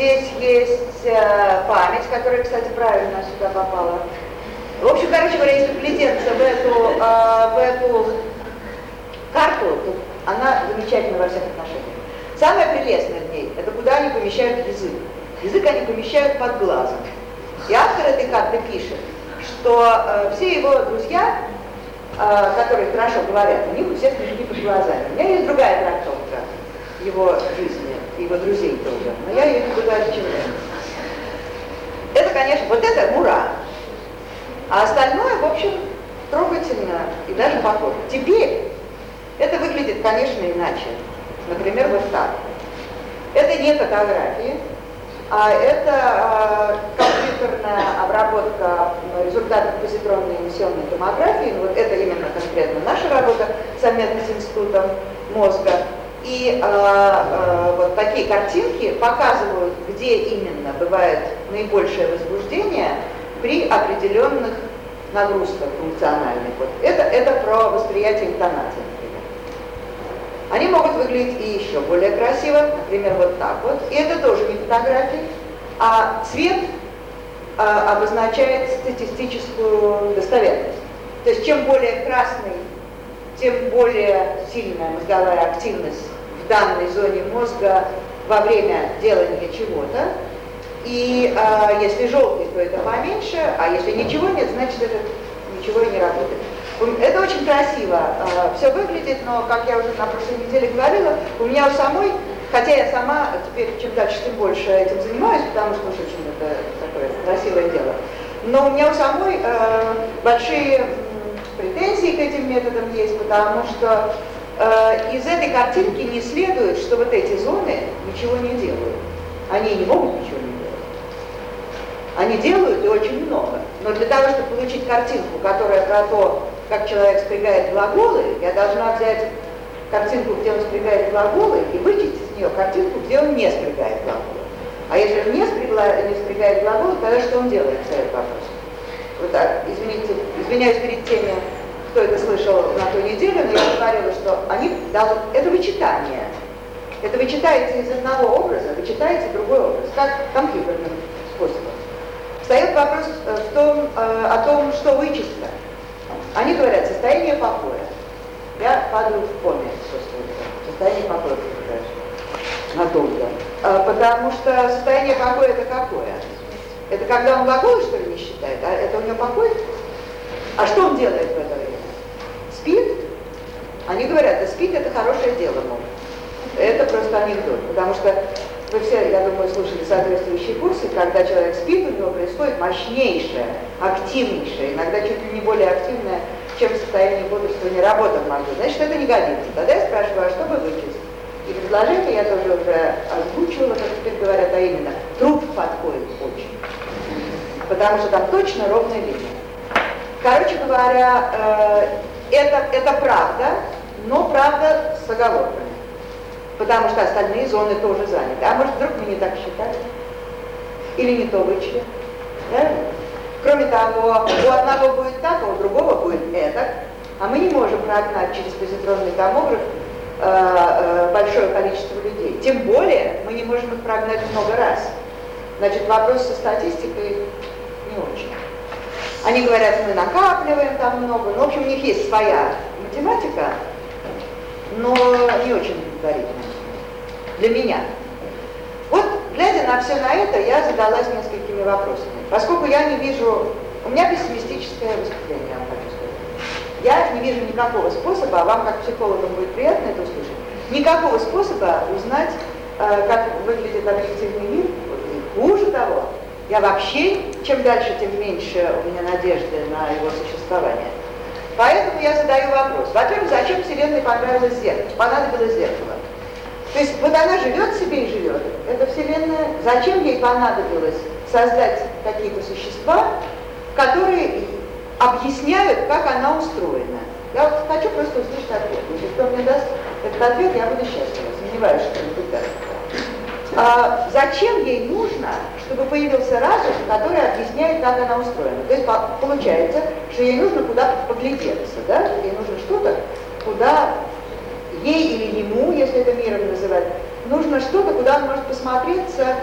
здесь есть э, память, которая, кстати, правильно сюда попала. В общем, короче говоря, если вглядеться в эту, э, в эту карту, то она замечательна во всех отношениях. Самое прелестное в ней, это куда они помещают язык. Язык они помещают под глазом. И автор этой карты пишет, что э, все его друзья, э, которые хорошо говорят, у них у всех книжки под глазами. У меня есть другая трактовка его жизни, его друзей тоже, но я ее не буду отчинять. Это, конечно, вот это мура. А остальное, в общем, трогательно и даже похоже. Теперь это выглядит, конечно, иначе. Например, вот так. Это не фотографии, а это а, компьютерная обработка результатов позитронной эмиссионной томографии. Вот это именно конкретно наша работа совместно с Институтом мозга. И а, а, вот такие картинки показывают, где именно бывает наибольшее возбуждение при определенных нагрузках функциональных. Вот это, это про восприятие интонации. Они могут выглядеть и еще более красиво, например, вот так вот. И это тоже не фотографии, а цвет а, обозначает статистическую достоверность. То есть чем более красный, тем более сильная мозговая активность данной зоне мозга во время делания чего-то. И а, если желтый, то это поменьше, а если ничего нет, значит это ничего и не работает. Это очень красиво э, все выглядит, но, как я уже на прошлой неделе говорила, у меня у самой, хотя я сама теперь чем дальше, тем больше этим занимаюсь, потому что уж очень это такое красивое дело, но у меня у самой э, большие претензии к этим методам есть, потому что э, из этой картинки не следует, что вот эти зоны ничего не делают. Они не могут ничего не делать. Они делают и очень много. Но для того, чтобы получить картинку, которая про то, как человек спрягает глаголы, я должна взять картинку, где он спрягает глаголы, и вычесть из нее картинку, где он не спрягает глаголы. А если он не, спрягла, не спрягает глаголы, тогда что он делает, стоит вопрос. Вот так, извините, извиняюсь перед теми, кто это слышал на той неделе, но я говорила, что они дают, это вычитание. Это вы читаете из одного образа, вы читаете другой образ, как компьютерным способом. Встает вопрос э, в том, э, о том, что вычислено. Они говорят, состояние покоя. Я падаю в коме, состояние покоя надолго. А, потому что состояние покоя это какое? Это когда он глаголы, что ли, не считает? А это у него покой? А что он делает в это время? Они говорят, спит это хорошее дело, мол. Это просто анекдот, потому что вы все, я думаю, слушали соответствующие курсы, когда человек спит, у него происходит мощнейшее, активнейшее, иногда чуть ли не более активное, чем состояние бодрствования работа в мозгу. Значит, это не годится. Тогда я спрашиваю, а что вы вычислите? И предложение я тоже уже озвучивала, как теперь говорят, а именно, труп подходит очень. Потому что там точно ровная линия. Короче говоря, э, это, это правда, но правда с оговорками потому что остальные зоны тоже заняты. А может, вдруг мы не так считали? Или не то вычли? Да? Кроме того, у одного будет так, а у другого будет это. А мы не можем прогнать через позитронный томограф э, э, большое количество людей. Тем более мы не можем их прогнать много раз. Значит, вопрос со статистикой не очень. Они говорят, мы накапливаем там много. Ну, в общем, у них есть своя математика, но не очень удовлетворительная для меня. Вот, глядя на все на это, я задалась несколькими вопросами. Поскольку я не вижу, у меня пессимистическое выступление, я хочу сказать. Я не вижу никакого способа, а вам как психологам будет приятно это услышать, никакого способа узнать, э, как выглядит объективный мир. Хуже того, я вообще, чем дальше, тем меньше у меня надежды на его существование. Поэтому я задаю вопрос. Во-первых, зачем Вселенной понравилось зеркало? Понадобилось зеркало. То есть вот она живет себе и живет. Эта Вселенная, зачем ей понадобилось создать какие-то существа, которые объясняют, как она устроена? Я вот хочу просто услышать ответ. Если кто мне даст этот ответ, я буду счастлива. Сомневаюсь, что кто-нибудь даст. А, зачем ей нужно, чтобы появился разум, который объясняет, как она устроена? То есть получается, что ей нужно куда-то поглядеться, да? Ей нужно что-то, куда ей или ему, если это миром называть, нужно что-то, куда он может посмотреться